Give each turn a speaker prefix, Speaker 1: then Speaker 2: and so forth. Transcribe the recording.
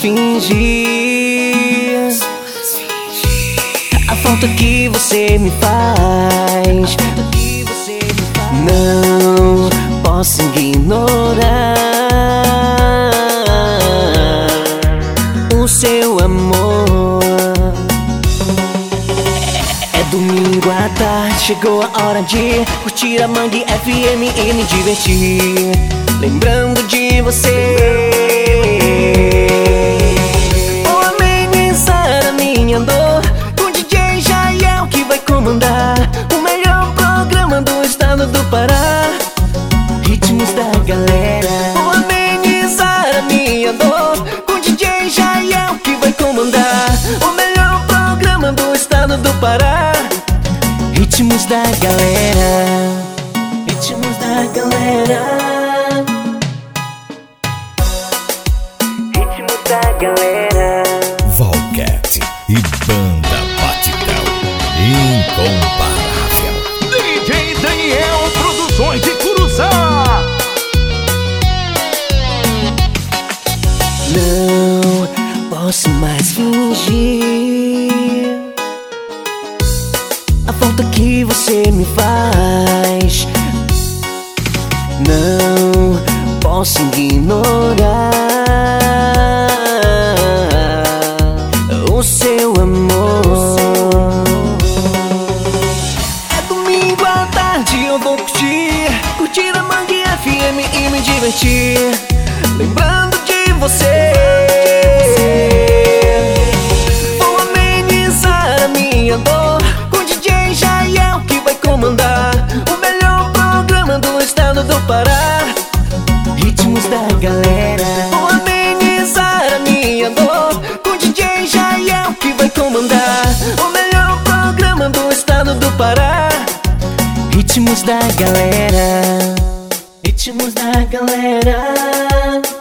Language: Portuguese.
Speaker 1: fingir. A falta que você me faz. Não posso ignorar O seu amor. É domingo à tarde, chegou a hora de curtir a Mangue FM e me divertir. Lembrando de você comandar O melhor programa do estado do Pará. Ritmos da galera. Vou amenizar a minha dor. Com DJ Jael que vai comandar. O melhor programa do estado do Pará. Ritmos da galera. Ritmos da galera. Ritmos da galera.
Speaker 2: Valcat e Batidão. Incomparável.
Speaker 3: DJ Daniel Produções de Curuçá.
Speaker 1: Não posso mais fingir A falta que você me faz Não posso ignorar curtir a Mangue FM e me divertir. Lembrando de você. Vou amenizar a minha dor. Com DJ Jael que vai comandar. O melhor programa do estado do Pará. Ritmos da galera. Vou amenizar a minha dor. Com DJ Jael que vai comandar. O melhor programa do estado do Pará. Ritmos da galera Ritmos da galera